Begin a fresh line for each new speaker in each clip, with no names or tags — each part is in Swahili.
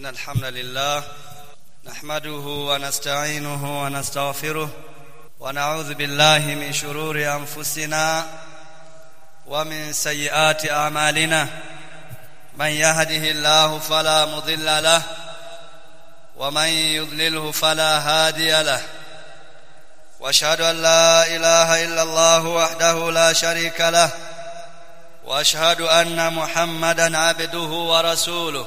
إن الحمد لله نحمده ونستعينه ونستغفره ونعوذ بالله من شرور أنفسنا ومن سيئات أعمالنا. من يهده الله فلا مضل له ومن يضلله فلا هادي له. وأشهد أن لا إله إلا الله وحده لا شريك له. وأشهد أن محمدا عبده ورسوله.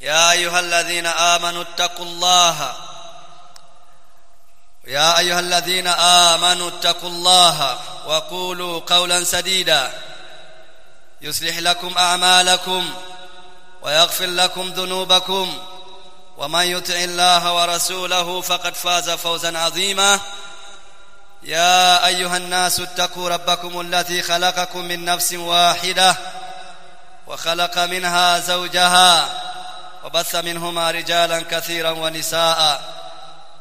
يا أيها الذين آمنوا اتقوا الله. يا أيها الذين آمنوا اتقوا الله وقولوا قولا سديدا. يصلح لكم أعمالكم ويغفر لكم ذنوبكم. ومن يطع الله ورسوله فقد فاز فوزا عظيما. يا أيها الناس اتقوا ربكم الذي خلقكم من نفس واحدة وخلق منها زوجها وبث منهما رجالا كثيرا ونساء.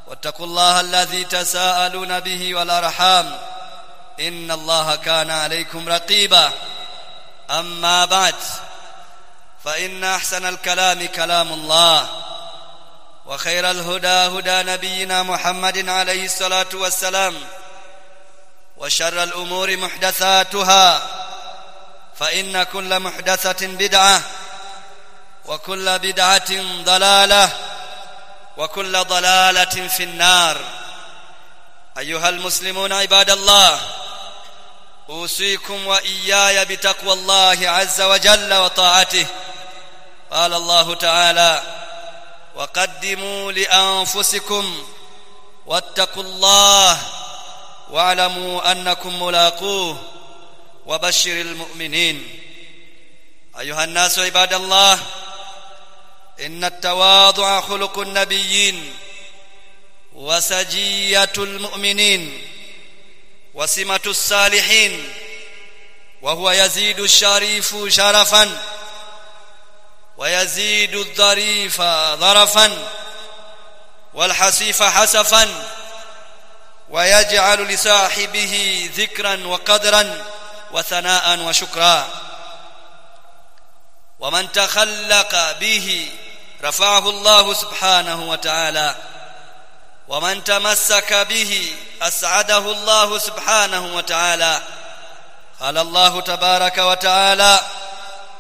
واتقوا الله الذي تساءلون به والأرحام. إن الله كان عليكم رقيبا. أما بعد فإن أحسن الكلام كلام الله. وخير الهدى هدى نبينا محمد عليه الصلاة والسلام. وشر الأمور محدثاتها. فإن كل محدثة بدعة. وكل بدعة ضلالة وكل ضلالة في النار. أيها المسلمون عباد الله أوصيكم وإياي بتقوى الله عز وجل وطاعته. قال الله تعالى وقدموا لأنفسكم واتقوا الله واعلموا أنكم ملاقوه وبشر المؤمنين. أيها الناس عباد الله إن التواضع خلق النبيين وسجية المؤمنين وسمة الصالحين وهو يزيد الشريف شرفا ويزيد الظريف ظرفا والحسيف حسفا ويجعل لصاحبه ذكرا وقدرا وثناء وشكرا ومن تخلق به رفعه الله سبحانه وتعالى. ومن تمسك به أسعده الله سبحانه وتعالى. قال الله تبارك وتعالى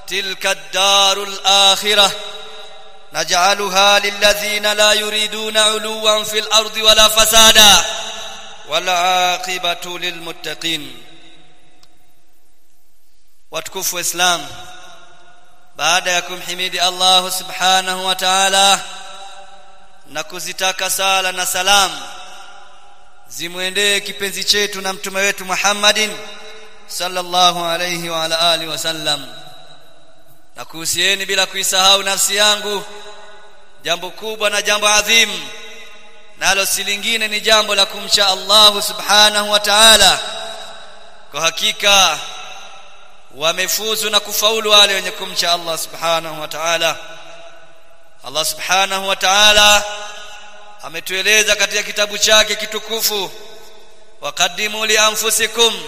تلك الدار الآخرة. نجعلها للذين لا يريدون علوا في الأرض ولا فسادا. والعاقبة للمتقين. Watukufu islam baada ya kumhimidi Allah subhanahu wa ta'ala na kuzitaka sala na salam zimwendee kipenzi chetu na mtume wetu Muhammadin sallallahu alayhi wa ala alihi wasallam na kuhusieni bila kuisahau nafsi yangu jambo kubwa na jambo adhimu nalo si lingine ni jambo la kumcha Allah subhanahu wa ta'ala. Kwa hakika wamefuzu na kufaulu wale wenye kumcha Allah subhanahu wa ta'ala. Allah subhanahu wa ta'ala ametueleza katika kitabu chake kitukufu waqaddimu li anfusikum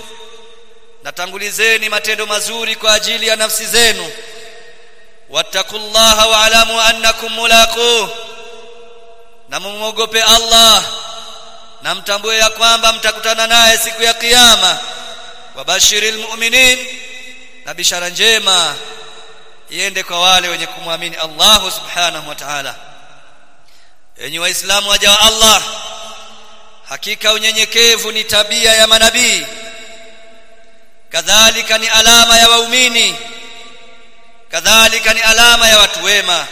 natangulizeni matendo mazuri kwa ajili ya nafsi zenu. Wattaqullaha wa'lamu annakum mulaqu na mumwogope Allah na mtambue ya kwamba mtakutana naye siku ya kiyama. Wabashiril mu'minin na bishara njema iende kwa wale wenye kumwamini Allahu subhanahu wa ta'ala. Enyi waislamu waja wa Allah hakika unyenyekevu ni tabia ya manabii. Kadhalika ni alama ya waumini. Kadhalika ni alama ya watu wema.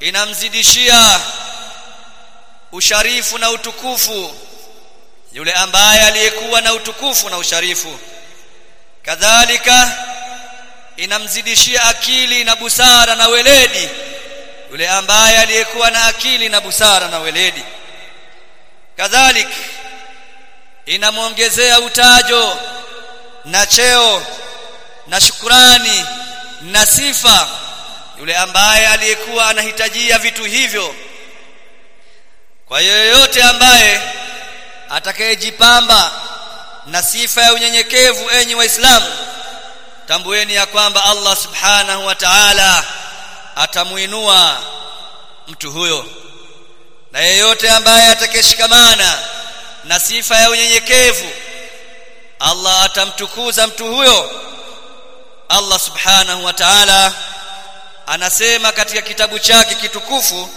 Inamzidishia usharifu na utukufu yule ambaye aliyekuwa na utukufu na usharifu kadhalika inamzidishia akili na busara na weledi yule ambaye aliyekuwa na akili na busara na weledi. Kadhalika inamwongezea utajo na cheo na shukurani na sifa yule ambaye aliyekuwa anahitajia vitu hivyo. Kwa yoyote ambaye atakayejipamba na sifa ya unyenyekevu enyi waislamu tambueni ya kwamba Allah subhanahu wa ta'ala atamuinua mtu huyo. Na yeyote ambaye atakeshikamana na sifa ya unyenyekevu Allah atamtukuza mtu huyo. Allah subhanahu wa ta'ala anasema katika kitabu chake kitukufu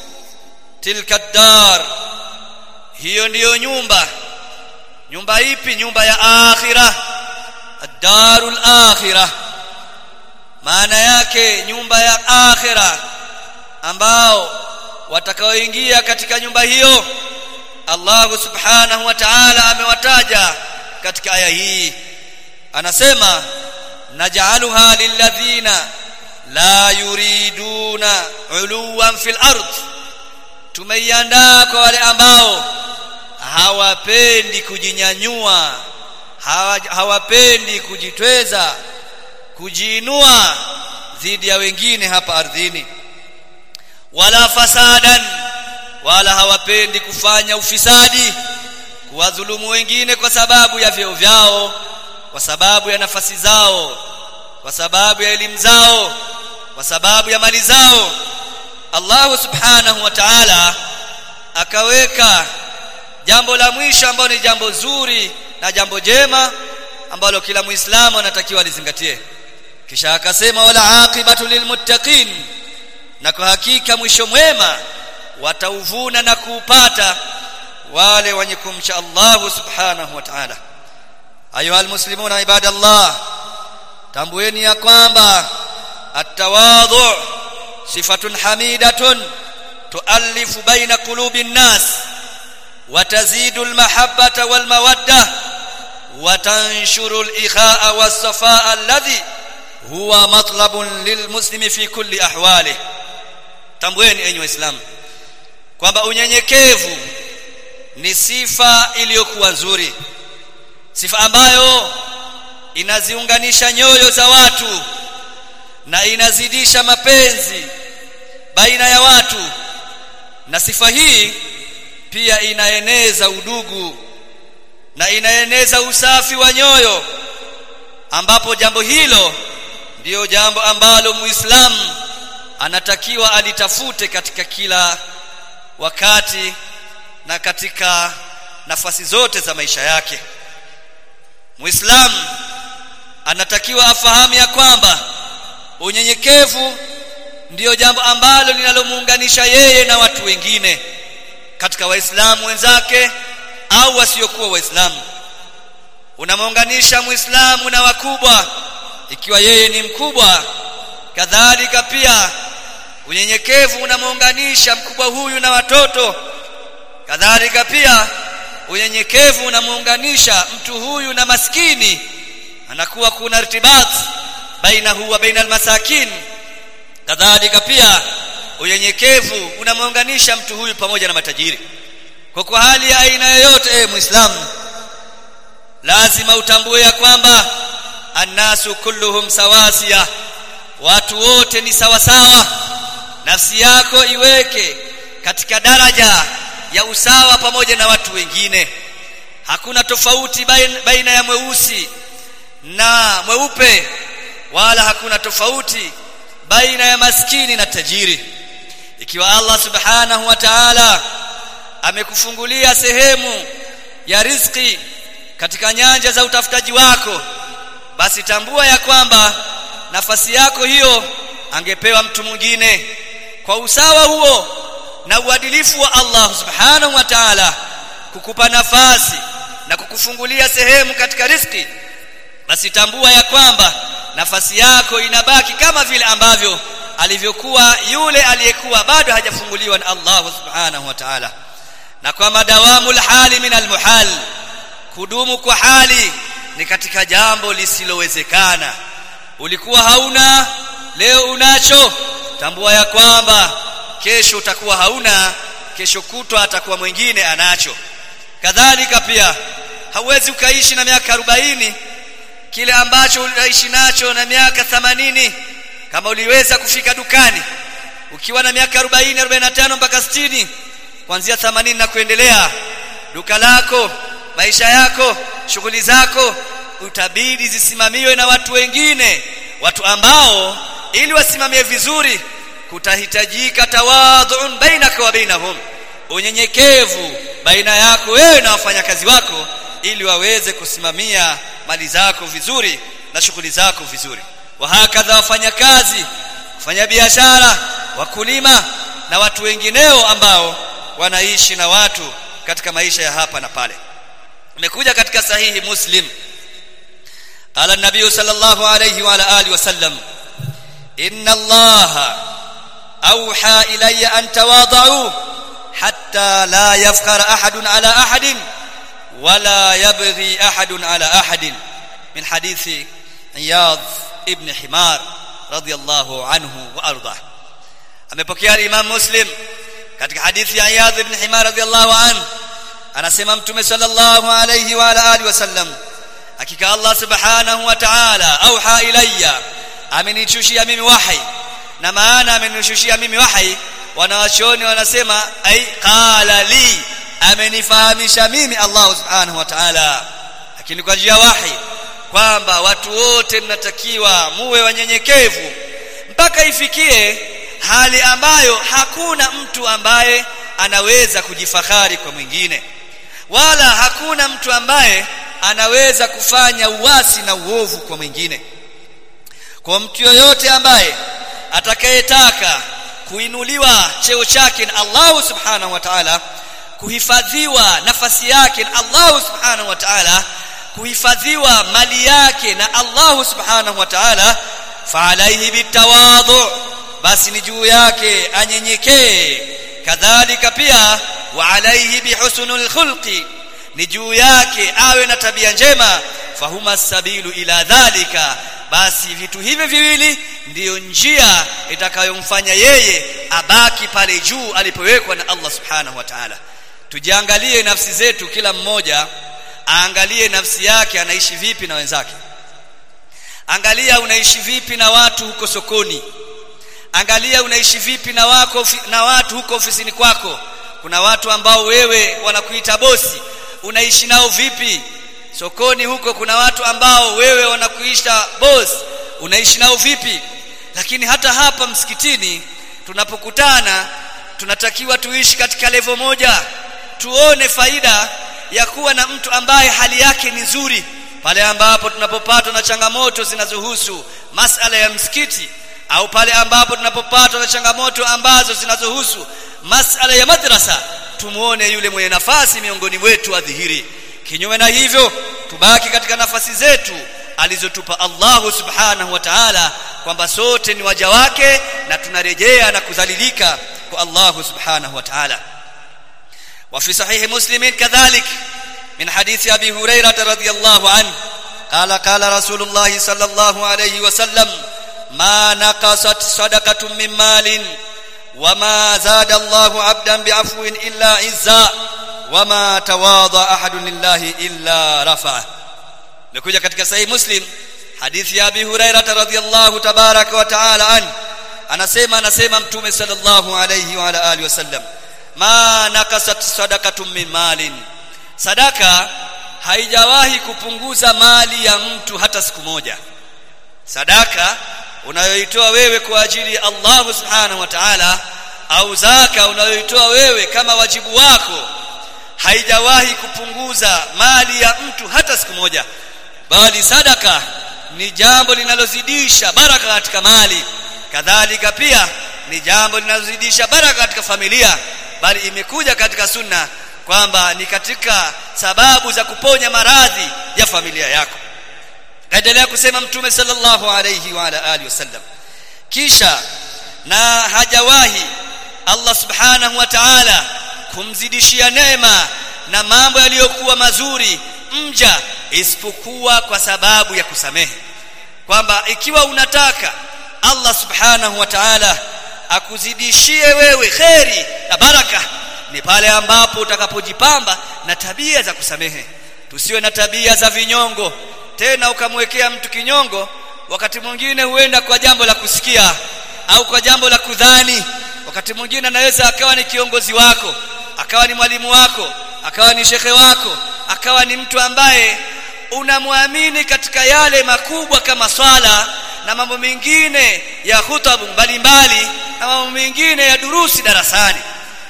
tilka dar hiyo ndiyo nyumba nyumba ipi? Nyumba ya akhirah. Ad-darul akhirah. Maana yake nyumba ya akhirah ambao watakaoingia katika nyumba hiyo Allah subhanahu wa ta'ala amewataja katika aya hii. Anasema naj'aluha lilladhina la yuriduna uluwan fil ard. Tumeiandaa kwa wale ambao hawapendi kujinyanyua hawapendi kujitweza kujiinua dhidi ya wengine hapa ardhini. Wala fasadan wala hawapendi kufanya ufisadi kuwadhulumu wengine kwa sababu ya vyeo vyao kwa sababu ya nafasi zao kwa sababu ya elimu zao kwa sababu ya mali zao. Allah subhanahu wa ta'ala akaweka jambo la mwisho ambalo ni jambo zuri na jambo jema ambalo kila muislamu anatakiwa alizingatie. Kisha akasema wala aqibatu lilmuttaqin na kwa hakika mwisho mwema watauvuna na kuupata wale wenye kumcha Allah subhanahu wa ta'ala. Ayuha almuslimuna ibadallah tambueni ya kwamba at-tawadhu sifatun hamidatun tuallifu baina qulubi an-nas وتزيد المحبة والمودة وتنشر الإخاء والصفاء الذي هو مطلب للمسلم في كل أحواله tambueni enyi waislamu kwamba unyenyekevu ni sifa iliyokuwa nzuri sifa ambayo inaziunganisha nyoyo za watu na inazidisha mapenzi baina ya watu na sifa hii pia inaeneza udugu na inaeneza usafi wa nyoyo ambapo jambo hilo ndiyo jambo ambalo muislamu anatakiwa alitafute katika kila wakati na katika nafasi zote za maisha yake. Muislamu anatakiwa afahamu ya kwamba unyenyekevu ndio jambo ambalo linalomuunganisha yeye na watu wengine katika waislamu wenzake au wasiokuwa waislamu. Unamuunganisha muislamu na wakubwa ikiwa yeye ni mkubwa kadhalika pia unyenyekevu unamuunganisha mkubwa huyu na watoto kadhalika pia unyenyekevu unamuunganisha mtu huyu na maskini. Anakuwa kuna irtibat baina huwa baina almasakin kadhalika pia unyenyekevu unamuunganisha mtu huyu pamoja na matajiri. Kwa kwa hali ya aina yoyote e muislamu lazima utambue ya kwamba annasu kulluhum sawasiya. Watu wote ni sawasawa. Nafsi yako iweke katika daraja ya usawa pamoja na watu wengine. Hakuna tofauti baina, baina ya mweusi na mweupe wala hakuna tofauti baina ya maskini na tajiri ikiwa Allah subhanahu wa ta'ala amekufungulia sehemu ya riziki katika nyanja za utafutaji wako basi tambua ya kwamba nafasi yako hiyo angepewa mtu mwingine. Kwa usawa huo na uadilifu wa Allah subhanahu wa ta'ala kukupa nafasi na kukufungulia sehemu katika riziki basi tambua ya kwamba nafasi yako inabaki kama vile ambavyo alivyokuwa yule aliyekuwa bado hajafunguliwa na Allah subhanahu wa ta'ala. Na kwamba dawamul hali min almuhal kudumu kwa hali ni katika jambo lisilowezekana. Ulikuwa hauna leo unacho tambua ya kwamba kesho utakuwa hauna kesho kutwa atakuwa mwingine anacho. Kadhalika pia hauwezi ukaishi na miaka 40 kile ambacho unaishi nacho na miaka 80 kama uliweza kufika dukani ukiwa na miaka 40 45 mpaka 60 kuanzia 80 na kuendelea duka lako maisha yako shughuli zako utabidi zisimamiwe na watu wengine watu ambao ili wasimamie vizuri kutahitajika tawadhuun bainaka wa bainahum unyenyekevu baina yako wewe na wafanyakazi wako ili waweze kusimamia mali zako vizuri na shughuli zako vizuri wahakadha wafanyakazi kufanya biashara wakulima na watu wengineo ambao wanaishi na watu katika maisha ya hapa na pale imekuja katika sahihi muslim قال النبي صلى الله عليه وعلى اله وسلم ان الله اوحى الي ان تواضعوا حتى لا يفخر احد على احد ولا يبغي احد على احد من حديث عياض ابن حمار رضي الله عنه وأرضاه. أما بكيار الامام مسلم كتك حديث عياد بن حمار رضي الله عنه أنا سممت صلى الله عليه وعلى آله وسلم. أكيك الله سبحانه وتعالى أوحى إلي أمني تشوشي أمي وحي نما أنا من تشوشي أمي وحي وأنا شوني وأنا سما أي قال لي أمني فهمي شميمي الله سبحانه وتعالى. لكن كجي وحي. Kwamba watu wote mnatakiwa muwe wanyenyekevu mpaka ifikie hali ambayo hakuna mtu ambaye anaweza kujifahari kwa mwingine. Wala hakuna mtu ambaye anaweza kufanya uasi na uovu kwa mwingine. Kwa mtu yoyote ambaye atakayetaka kuinuliwa cheo chake na Allah subhanahu wa ta'ala kuhifadhiwa nafasi yake na Allah subhanahu wa ta'ala kuhifadhiwa mali yake na Allahu subhanahu wa ta'ala fa alayhi bitawadhu basi ni juu yake anyenyekee. Kadhalika pia wa alayhi bihusnul khulqi ni juu yake awe na tabia njema. Fahuma sabilu ila dhalika basi vitu hivi viwili ndiyo njia itakayomfanya yeye abaki pale juu alipowekwa na Allah subhanahu wa ta'ala. Tujiangalie nafsi zetu kila mmoja aangalie nafsi yake anaishi vipi na wenzake. Angalia unaishi vipi na watu huko sokoni. Angalia unaishi vipi na wako na watu huko ofisini kwako. Kuna watu ambao wewe wanakuita bosi. Unaishi nao vipi? Sokoni huko kuna watu ambao wewe wanakuisha bosi unaishi nao vipi? Lakini hata hapa msikitini tunapokutana tunatakiwa tuishi katika levo moja. Tuone faida ya kuwa na mtu ambaye hali yake ni nzuri. Pale ambapo tunapopatwa na changamoto zinazohusu masala ya msikiti au pale ambapo tunapopatwa na changamoto ambazo zinazohusu masala ya madrasa tumuone yule mwenye nafasi miongoni mwetu adhihiri. Kinyume na hivyo tubaki katika nafasi zetu alizotupa Allah subhanahu wa ta'ala kwamba sote ni waja wake na tunarejea na kudhalilika kwa Allah subhanahu wa ta'ala وفي صحيح مسلم كذلك من حديث أبي هريرة رضي الله عنه قال قال رسول الله صلى الله عليه وسلم ما نقصت صدقة من مال وما زاد الله عبدا بعفو إلا عزا وما تواضع أحد لله إلا رفعه نكوجا katika sahih muslim hadithi ya abi hurairah radhiyallahu tabaraka wa taala an anasema anasema mtume sallallahu alayhi wa ala alihi wasallam ma nakasat sadaqatun min malin. Sadaka haijawahi kupunguza mali ya mtu hata siku moja. Sadaka unayoitoa wewe kwa ajili ya Allah subhanahu wa ta'ala au zaka unayoitoa wewe kama wajibu wako haijawahi kupunguza mali ya mtu hata siku moja. Bali sadaka ni jambo linalozidisha baraka katika mali. Kadhalika pia ni jambo linalozidisha baraka katika familia bali imekuja katika sunna kwamba ni katika sababu za kuponya maradhi ya familia yako. Kaendelea kusema mtume sallallahu alayhi wa ala alihi wasallam. Kisha na hajawahi Allah subhanahu wa ta'ala kumzidishia neema na mambo yaliyokuwa mazuri mja isipokuwa kwa sababu ya kusamehe. Kwamba ikiwa unataka Allah subhanahu wa ta'ala akuzidishie wewe kheri na baraka. Ni pale ambapo utakapojipamba na tabia za kusamehe. Tusiwe na tabia za vinyongo. Tena ukamwekea mtu kinyongo wakati mwingine huenda kwa jambo la kusikia au kwa jambo la kudhani. Wakati mwingine anaweza akawa ni kiongozi wako akawa ni mwalimu wako akawa ni shekhe wako akawa ni mtu ambaye unamwamini katika yale makubwa kama swala na mambo mengine ya hutabu mbalimbali na mambo mengine ya durusi darasani.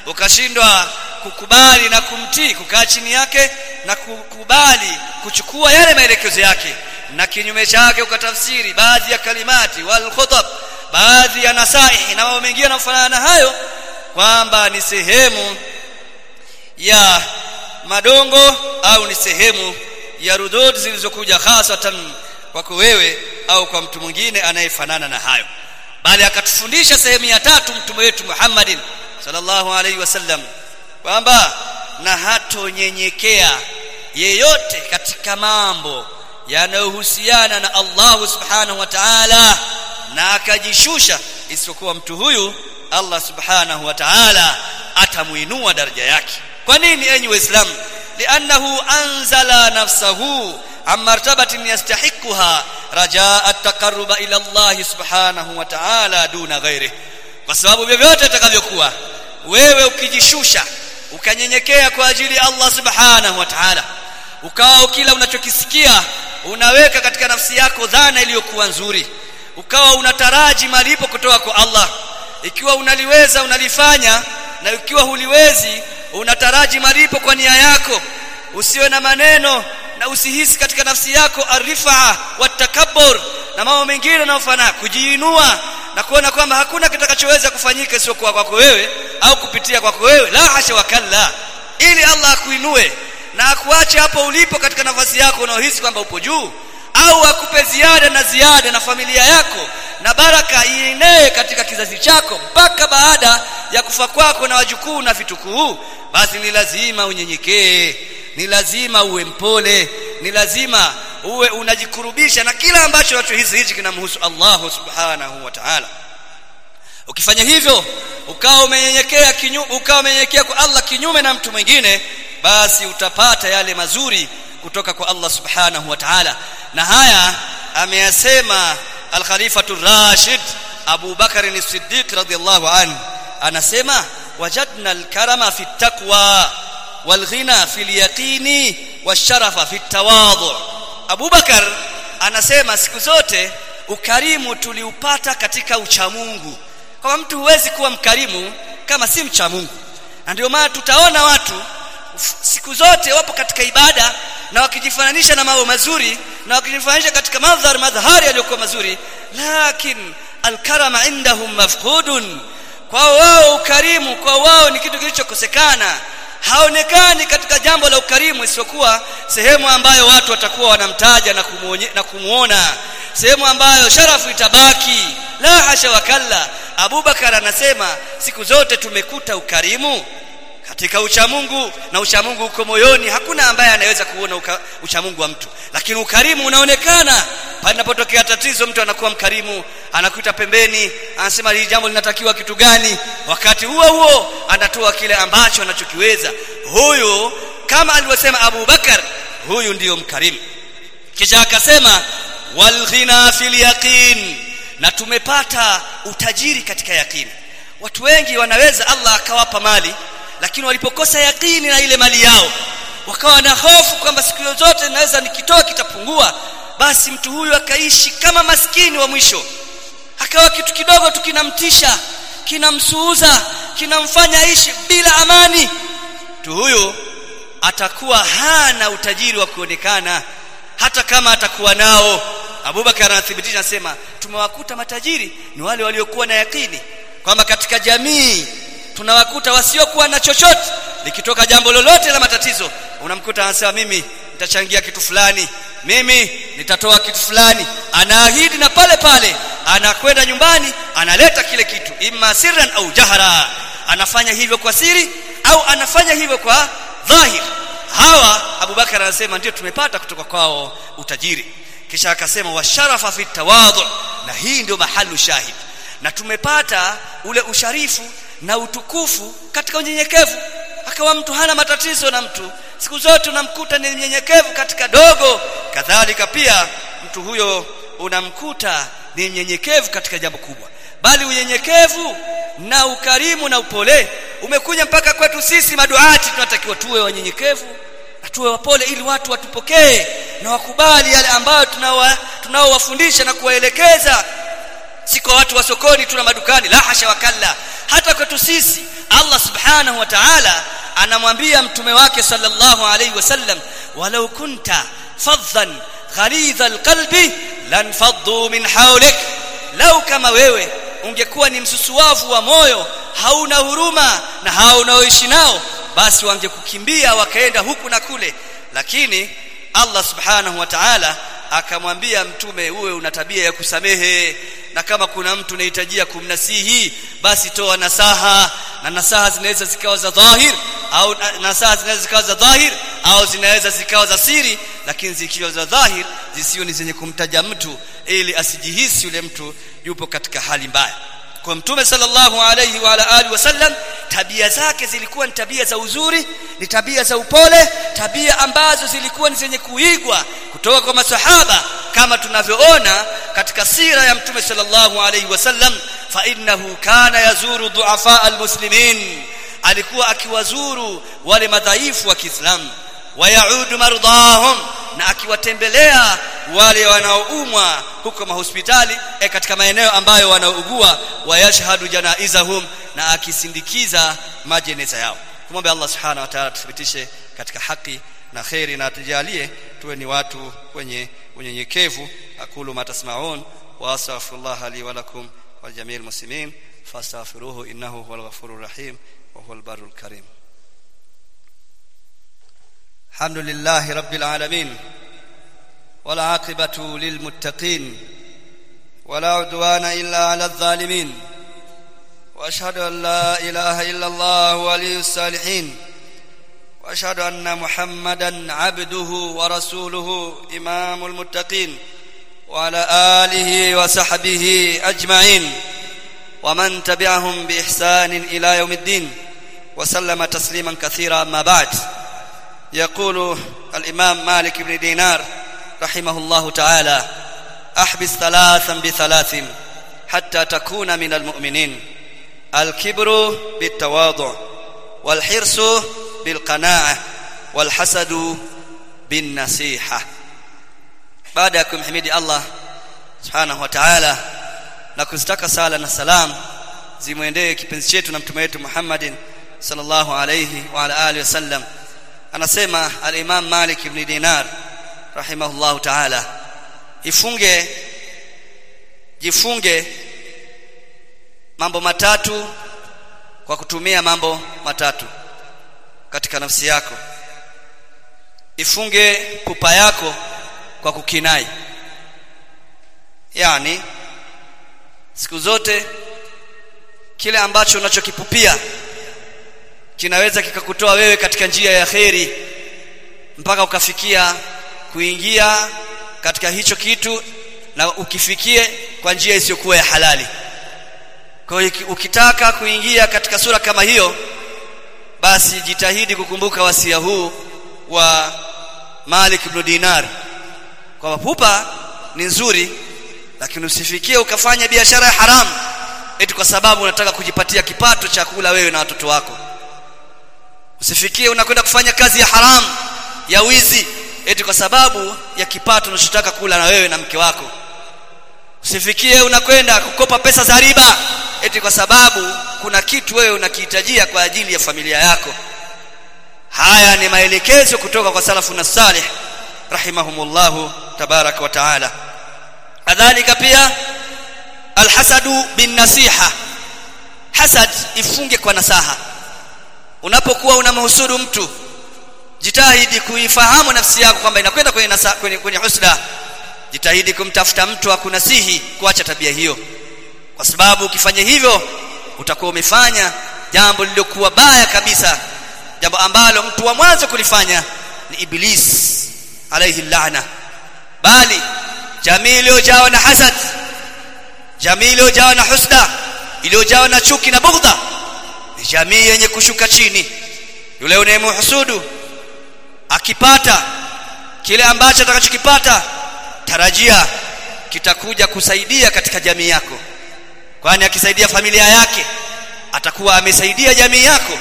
Ukashindwa kukubali na kumtii kukaa chini yake na kukubali kuchukua yale maelekezo yake na kinyume chake ukatafsiri baadhi ya kalimati wal khutab baadhi ya nasaihi na mambo mengine yanayofanana na hayo kwamba ni sehemu ya madongo au ni sehemu ya rudud zilizokuja hasatan kwako wewe au kwa mtu mwingine anayefanana na hayo. Bali akatufundisha sehemu ya tatu mtume wetu Muhammadin sallallahu alaihi wasallam kwamba na hatonyenyekea yeyote katika mambo yanayohusiana na Allah subhanahu wa ta'ala na akajishusha isipokuwa mtu huyu Allah subhanahu wa ta'ala atamuinua daraja yake. Kwa nini enyi waislamu li'annahu anzala nafsahu an martabatin yastahiquha rajaa at-taqarruba ila Allah subhanahu wa ta'ala duna ghairihi kwa sababu vyovyote atakavyokuwa wewe ukijishusha ukanyenyekea kwa ajili ya Allah subhanahu wa ta'ala ukawa kila unachokisikia unaweka katika nafsi yako dhana iliyokuwa nzuri ukawa unataraji malipo kutoka kwa Allah. Ikiwa unaliweza unalifanya na ikiwa huliwezi unataraji malipo kwa nia yako. Usiwe na maneno na usihisi katika nafsi yako arifa watakabur na mambo mengine yanayofana kujiinua na kuona kwamba hakuna kitakachoweza kufanyika sio kwa kwako wewe au kupitia kwako wewe. La hasha wakalla ili Allah akuinue na akuache hapo ulipo katika nafasi yako unaohisi kwamba upo juu au akupe ziada na ziada na familia yako na baraka ienee katika kizazi chako mpaka baada ya kufa kwako na wajukuu na vitukuu basi ni lazima unyenyekee ni lazima uwe mpole ni lazima uwe unajikurubisha na kila ambacho watu hizi hichi kinamhusu Allah subhanahu wa ta'ala. Ukifanya hivyo ukawa umenyenyekea ukawa umenyenyekea kwa Allah kinyume na mtu mwingine basi utapata yale mazuri kutoka kwa Allah subhanahu wa ta'ala. Na haya ameyasema al-khalifatu rashid Abu Bakar as-Siddiq radiyallahu anhu anasema wajadna alkarama fi taqwa walghina fi alyaqini washarafa fi tawadhu Abubakar anasema siku zote ukarimu tuliupata katika uchamungu. Kwamba mtu huwezi kuwa mkarimu kama si mchamungu. Na ndio maana tutaona watu siku zote wapo katika ibada na wakijifananisha na mambo mazuri na wakijifananisha katika madhar madhari yaliyokuwa mazuri. Lakin alkarama indahum mafkhudun kwa wao ukarimu kwa wao ni kitu kilichokosekana. Haonekani katika jambo la ukarimu isiyokuwa sehemu ambayo watu watakuwa wanamtaja na kumuone, na kumuona. Sehemu ambayo sharafu itabaki. La hasha wakalla. Abubakar anasema siku zote tumekuta ukarimu katika uchamungu na uchamungu uko moyoni hakuna ambaye anaweza kuona uchamungu wa mtu. Lakini ukarimu unaonekana. Panapotokea tatizo mtu anakuwa mkarimu anakuita pembeni anasema hili jambo linatakiwa kitu gani? Wakati huo huo anatoa kile ambacho anachokiweza. Huyu kama alivyosema Abu Bakar huyu ndiyo mkarimu. Kisha akasema walghina fil yaqin. Na tumepata utajiri katika yakini watu wengi wanaweza Allah akawapa mali lakini walipokosa yakini na ile mali yao wakawa na hofu kwamba siku zote naweza nikitoa kitapungua basi mtu huyu akaishi kama maskini wa mwisho. Akawa kitu kidogo tu kinamtisha kinamsuuza kinamfanya aishi bila amani. Mtu huyu atakuwa hana utajiri wa kuonekana hata kama atakuwa nao. Abubakar anathibitisha anasema tumewakuta matajiri ni wale waliokuwa na yakini kwamba katika jamii tunawakuta wasiokuwa na chochote. Likitoka jambo lolote la matatizo unamkuta anasema mimi nitachangia kitu fulani. Mimi nitatoa kitu fulani. Anaahidi na pale pale anakwenda nyumbani analeta kile kitu imma sirran au jahara. Anafanya hivyo kwa siri au anafanya hivyo kwa dhahir? Hawa Abubakar anasema ndio tumepata kutoka kwao utajiri. Kisha akasema washarafa fi tawadhu. Na hii ndio mahalu shahid na tumepata ule usharifu na utukufu katika unyenyekevu. Akawa mtu hana matatizo na mtu siku zote unamkuta ni mnyenyekevu katika dogo. Kadhalika pia mtu huyo unamkuta ni mnyenyekevu katika jambo kubwa. Bali unyenyekevu na ukarimu na upole umekuja mpaka kwetu sisi maduati. Tunatakiwa tuwe wanyenyekevu na tuwe wapole ili watu watupokee na wakubali yale ambayo tunaowafundisha na kuwaelekeza si kwa watu wa sokoni tuna madukani la hasha wakalla. Hata kwetu sisi Allah subhanahu wa ta'ala anamwambia mtume wake sallallahu alayhi wasallam walau kunta fadhan ghalidha alqalbi lanfaddu min hawlik. Lau kama wewe ungekuwa ni msusuwavu wa moyo hauna huruma na haunaoishi nao basi wangekukimbia wakaenda huku na kule. Lakini Allah subhanahu wa ta'ala akamwambia mtume uwe una tabia ya kusamehe na kama kuna mtu unahitajia kumnasihi basi toa nasaha. Na nasaha zinaweza zikawa za dhahir au nasaha zinaweza zikawa za dhahir au zinaweza zikawa za siri. Lakini zikiwa za dhahir zisio ni zenye kumtaja mtu ili asijihisi yule mtu yupo katika hali mbaya kwa mtume sallallahu alayhi wa alihi wasallam tabia zake zilikuwa ni tabia za uzuri ni tabia za upole tabia ambazo zilikuwa ni zenye kuigwa kutoka kwa masahaba kama tunavyoona katika sira ya mtume sallallahu alayhi wasallam fa innahu kana yazuru duafa almuslimin alikuwa akiwazuru wale madhaifu wa Kiislamu wayaudu mardahum na akiwatembelea wale wanaoumwa huko mahospitali e katika maeneo ambayo wanaugua wayashhadu janaizahum na akisindikiza majeneza yao. Tumombe Allah subhanahu wa ta'ala tuthibitishe katika haki na khairi na tujalie tuwe ni watu wenye unyenyekevu. Akulu matasmaun wa astaghfirullah li wa lakum wa jami'il muslimin fastaghfiruhu innahu huwal ghafurur rahim wa huwal barrul karim الحمد لله رب العالمين والعاقبة للمتقين ولا عدوان إلا على الظالمين وأشهد أن لا إله إلا الله ولي الصالحين وأشهد أن محمدا عبده ورسوله إمام المتقين وعلى آله وصحبه أجمعين ومن تبعهم بإحسان إلى يوم الدين وسلم تسليما كثيرا ما بعد. يقول الإمام مالك بن دينار رحمه الله تعالى أحبس ثلاثا بثلاث حتى تكون من المؤمنين. الكبر بالتواضع والحرص بالقناعة والحسد بالنصيحة. بعدكم حميد الله سبحانه وتعالى zimwendee kipenzi chetu na mtume wetu Muhammadin sallallahu alayhi wa ala alihi wasallam anasema al-Imam Malik ibn Dinar rahimahullahu ta'ala ifunge jifunge mambo matatu kwa kutumia mambo matatu katika nafsi yako. Ifunge pupa yako kwa kukinai. Yani siku zote kile ambacho unachokipupia kinaweza kikakutoa wewe katika njia ya kheri mpaka ukafikia kuingia katika hicho kitu na ukifikie kwa njia isiyokuwa ya halali. Kwa hiyo ukitaka kuingia katika sura kama hiyo basi jitahidi kukumbuka wasia huu wa Malik ibn Dinar. Kwa pupa ni nzuri lakini usifikie ukafanya biashara ya haramu eti kwa sababu unataka kujipatia kipato cha kula wewe na watoto wako usifikie unakwenda kufanya kazi ya haramu ya wizi eti kwa sababu ya kipato unachotaka kula na wewe na mke wako. Usifikie unakwenda kukopa pesa za riba eti kwa sababu kuna kitu wewe unakihitajia kwa ajili ya familia yako. Haya ni maelekezo kutoka kwa salafu na salih rahimahumullahu tabarak wa taala. Kadhalika pia alhasadu bin nasiha. Hasad ifunge kwa nasaha unapokuwa unamhusudu mtu jitahidi kuifahamu nafsi yako kwamba inakwenda kwenye, nasa, kwenye kwenye husda. Jitahidi kumtafuta mtu akunasihi kuacha tabia hiyo. Kwa sababu ukifanya hivyo utakuwa umefanya jambo lililokuwa baya kabisa. Jambo ambalo mtu wa mwanzo kulifanya ni iblis alayhi laana bali jamii iliyojawa na hasad jamii iliyojawa na husda iliyojawa na chuki na bughdha ni jamii yenye kushuka chini. Yule unayemhusudu akipata kile ambacho atakachokipata tarajia kitakuja kusaidia katika jamii yako. Kwani akisaidia familia yake atakuwa amesaidia jamii yako.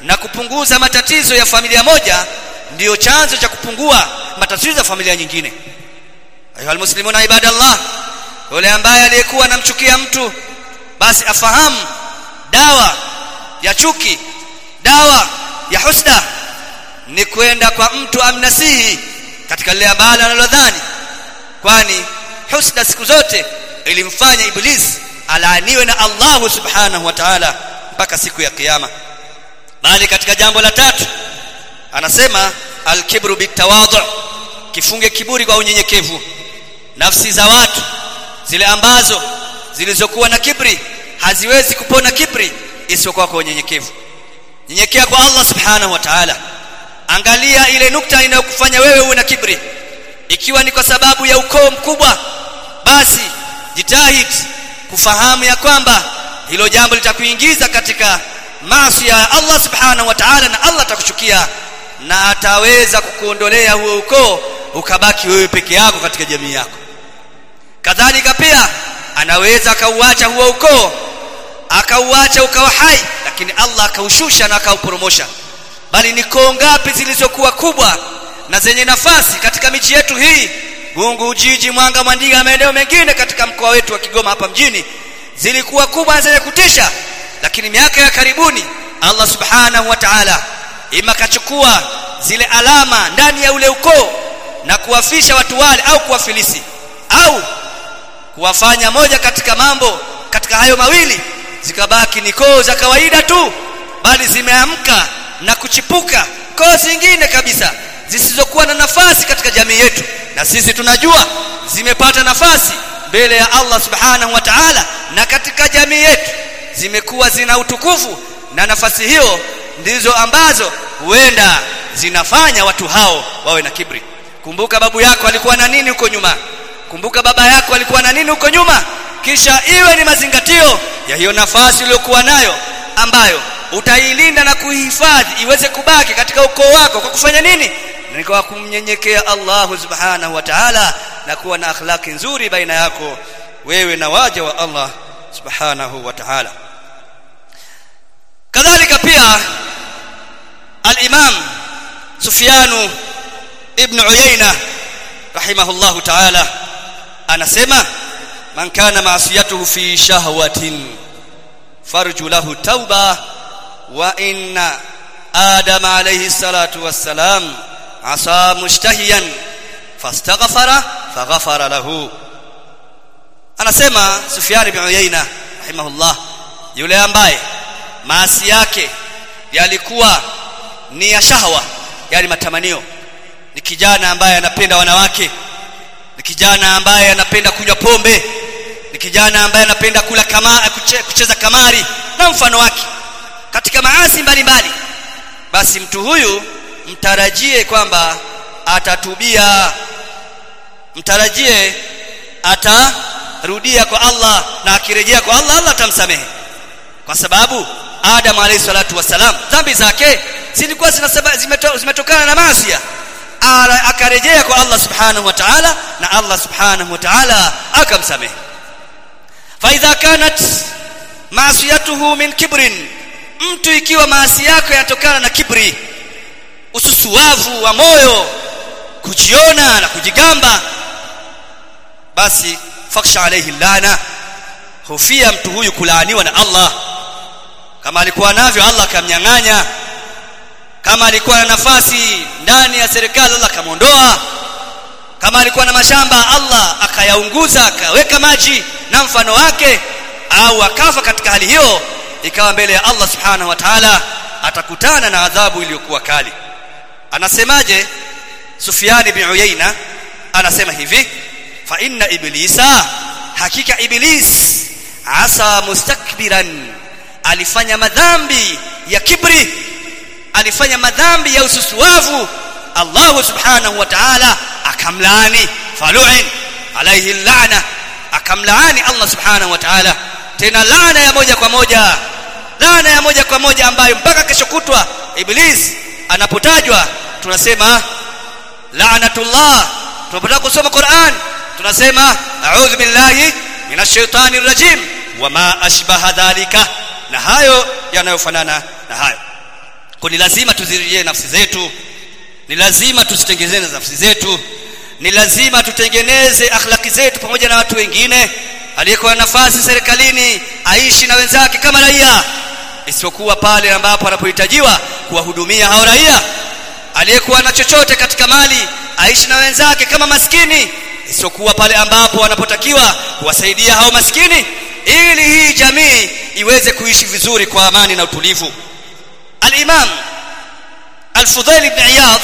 Na kupunguza matatizo ya familia moja ndiyo chanzo cha kupungua matatizo ya familia nyingine. Ayuha almuslimuna ibadallah yule ambaye aliyekuwa anamchukia mtu basi afahamu dawa ya chuki dawa ya husda ni kwenda kwa mtu amnasihi katika lile ambalo analodhani kwani husda siku zote ilimfanya iblis alaaniwe na allahu subhanahu wa ta'ala mpaka siku ya kiyama. Bali katika jambo la tatu anasema alkibru bitawadhu kifunge kiburi kwa unyenyekevu. Nafsi za watu zile ambazo zilizokuwa na kibri haziwezi kupona kibri isiyokuwa kwa unyenyekevu. Nyenyekea kwa Allah subhanahu wa ta'ala. Angalia ile nukta inayokufanya wewe uwe na kibri. Ikiwa ni kwa sababu ya ukoo mkubwa basi jitahid kufahamu ya kwamba hilo jambo litakuingiza katika maasi ya Allah subhanahu wa ta'ala na Allah atakuchukia na ataweza kukuondolea huo ukoo ukabaki wewe peke yako katika jamii yako. Kadhalika pia anaweza akauacha huo ukoo akauacha ukawa hai lakini Allah akaushusha na akauporomosha bali ni koo ngapi zilizokuwa kubwa na zenye nafasi katika miji yetu hii? Gungu Ujiji Mwanga Mwandiga maeneo mengine katika mkoa wetu wa Kigoma hapa mjini zilikuwa kubwa na zenye kutisha. Lakini miaka ya karibuni Allah subhanahu wa ta'ala imakachukua zile alama ndani ya ule ukoo na kuwafisha watu wale au kuwafilisi au kuwafanya moja katika mambo katika hayo mawili zikabaki. Ni koo za kawaida tu bali zimeamka na kuchipuka. Koo zingine kabisa zisizokuwa na nafasi katika jamii yetu na sisi tunajua zimepata nafasi mbele ya Allah subhanahu wa ta'ala na katika jamii yetu zimekuwa zina utukufu na nafasi hiyo ndizo ambazo huenda zinafanya watu hao wawe na kibri kumbuka babu yako alikuwa na nini huko nyuma? Kumbuka baba yako alikuwa na nini huko nyuma kisha iwe ni mazingatio ya hiyo nafasi uliyokuwa nayo ambayo utailinda na kuihifadhi iweze kubaki katika ukoo wako. Kwa kufanya nini? Ni kwa kumnyenyekea Allahu subhanahu wa ta'ala na kuwa na akhlaki nzuri baina yako wewe na waja wa Allah subhanahu wa ta'ala. Kadhalika pia al-Imam Sufyan ibn Uyayna rahimahullahu ta'ala anasema man kana ma'siyatuhu fi shahwatin farju lahu tauba wa inna adam alayhi salatu wassalam asa mushtahiyan fastaghfara faghfara lahu. Anasema Sufyan ibn Uyayna rahimahullah yule ambaye maasi yake yalikuwa ni ya shahwa yani matamanio. Ni kijana ambaye anapenda wanawake ni kijana ambaye anapenda kunywa pombe ni kijana ambaye anapenda kula kama kuche, kucheza kamari na mfano wake. Katika maasi mbalimbali. Basi mtu huyu mtarajie kwamba atatubia. Mtarajie atarudia kwa Allah na akirejea kwa Allah Allah atamsamehe. Kwa sababu Adam alayhi salatu wasalam dhambi zake zilikuwa zimetokana na maasi akarejea kwa Allah subhanahu wa ta'ala na Allah subhanahu wa ta'ala akamsamehe fa idha kanat maasiyatuhu min kibrin. Mtu ikiwa maasi yako yanatokana na kibri ususuwavu wa moyo kujiona na kujigamba basi faksha alayhi lana. Hofia mtu huyu kulaaniwa na Allah. Kama alikuwa navyo Allah akamnyang'anya. Kama alikuwa na nafasi ndani ya serikali Allah akamwondoa kama alikuwa na mashamba Allah akayaunguza akaweka maji na mfano wake au akafa katika hali hiyo ikawa mbele ya Allah subhanahu wa ta'ala atakutana na adhabu iliyokuwa kali. Anasemaje? Sufyan bin Uyaina anasema hivi fa inna iblisa hakika iblis asa mustakbiran alifanya madhambi ya kibri alifanya madhambi ya ususuavu Allah subhanahu wa ta'ala akamlaani falu'in alayhi lana akamlaani Allah subhanahu wa ta'ala. Tena laana ya moja kwa moja laana ya moja kwa moja ambayo mpaka kesho kutwa iblis anapotajwa tunasema la'natullah. Tunapotaka kusoma Qur'an tunasema a'udhu billahi minash shaitani rajim wama ashbaha dhalika. Na hayo yanayofanana na hayo. Kwa ni lazima tuzirejee nafsi zetu ni lazima tuzitengeneze nafsi zetu ni lazima tutengeneze akhlaki zetu pamoja na watu wengine. Aliyekuwa na nafasi serikalini aishi na wenzake kama raia. Isipokuwa pale ambapo anapohitajiwa kuwahudumia hao raia. Aliyekuwa na chochote katika mali aishi na wenzake kama maskini. Isipokuwa pale ambapo anapotakiwa kuwasaidia hao maskini ili hii jamii iweze kuishi vizuri kwa amani na utulivu. al-Imam Al-Fudhail ibn Iyadh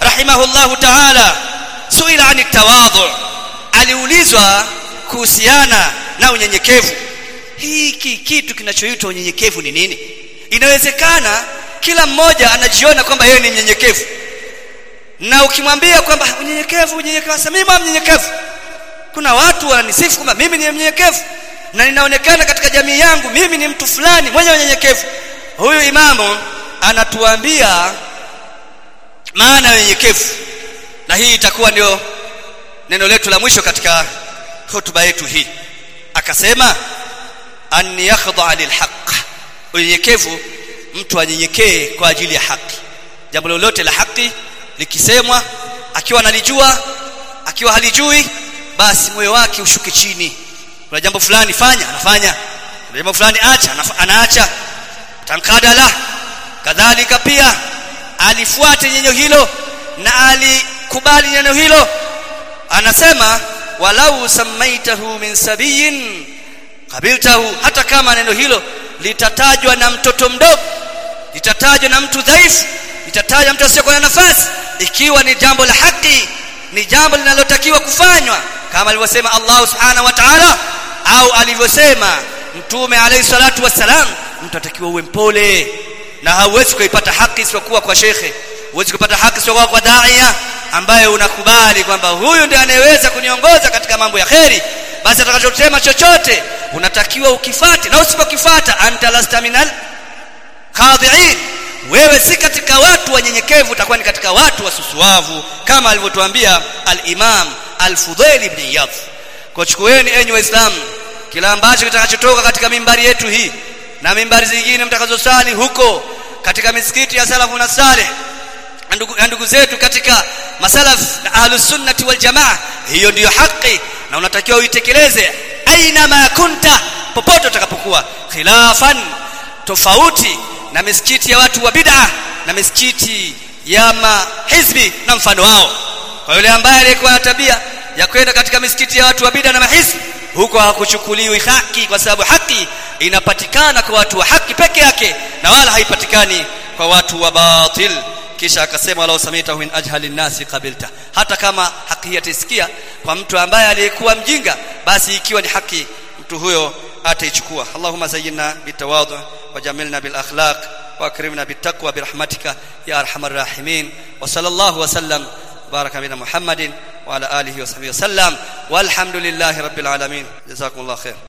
rahimahullahu ta'ala suila ani tawadhu. Aliulizwa kuhusiana na unyenyekevu. Hiki kitu kinachoitwa unyenyekevu ni nini? Inawezekana kila mmoja anajiona kwamba yeye ni mnyenyekevu. Na ukimwambia kwamba unyenyekevu unyenyekevu sasa mimi mnyenyekevu. Kuna watu wananisifu kwamba mimi ni mnyenyekevu. Na ninaonekana katika jamii yangu mimi ni mtu fulani mwenye unyenyekevu. Huyu imamu anatuambia maana ya unyenyekevu na hii itakuwa ndio neno letu la mwisho katika hotuba yetu hii. Akasema an yakhdha lilhaq unyenyekevu mtu anyenyekee kwa ajili ya haki. Jambo lolote la haki likisemwa akiwa analijua akiwa halijui basi moyo wake ushuke chini. Kuna jambo fulani fanya anafanya. Kuna jambo fulani acha anaacha. Tankadala. Kadhalika pia alifuate nyenyo hilo na alikubali neno hilo. Anasema walau samaitahu min sabiyin qabiltahu hata kama neno hilo litatajwa na mtoto mdogo litatajwa na mtu dhaifu litatajwa mtu asiye na nafasi ikiwa ni jambo la haki ni jambo linalotakiwa kufanywa kama alivyosema Allah subhanahu wa ta'ala au alivyosema mtume alayhi salatu wassalam mtu atakiwa uwe mpole na hauwezi kuipata haki isipokuwa kwa shekhe huwezi kupata haki sio kwa daia ambaye unakubali kwamba huyu ndiye anayeweza kuniongoza katika mambo ya kheri. Basi atakachosema chochote unatakiwa ukifate. Na usipokifata anta lasta minal wewe si katika watu wanyenyekevu utakuwa ni katika watu wasusuavu kama alivyotuambia al-Imam al-Fudhail ibn Iyadh kwa chukueni enyi waislamu kila ambacho kitakachotoka katika mimbari yetu hii na mimbari zingine mtakazosali huko katika misikiti ya salafu na saleh na ndugu zetu katika masalaf na ahlus sunnati wal jamaa hiyo ndiyo haki na unatakiwa uitekeleze aina ma kunta popote utakapokuwa khilafan tofauti na misikiti ya watu wa bid'a na misikiti ya mahizbi na mfano wao. Kwa yule ambaye alikuwa na tabia ya kwenda katika misikiti ya watu wa bid'a na mahizbi huko hakuchukuliwi haki kwa sababu haki inapatikana kwa watu wa haki peke yake na wala haipatikani kwa watu wa batil kisha akasema wala usamitahu min ajhali nasi qabilta hata kama haki hii atisikia kwa mtu ambaye aliyekuwa mjinga basi ikiwa ni haki mtu huyo ataichukua allahumma zayyinna bitawadhu wajamilna bil akhlaq واكرمنا بالتقوى برحمتك يا ارحم الراحمين وصلى الله وسلم بارك بنا محمد وعلى اله وصحبه وسلم والحمد لله رب العالمين جزاكم الله خير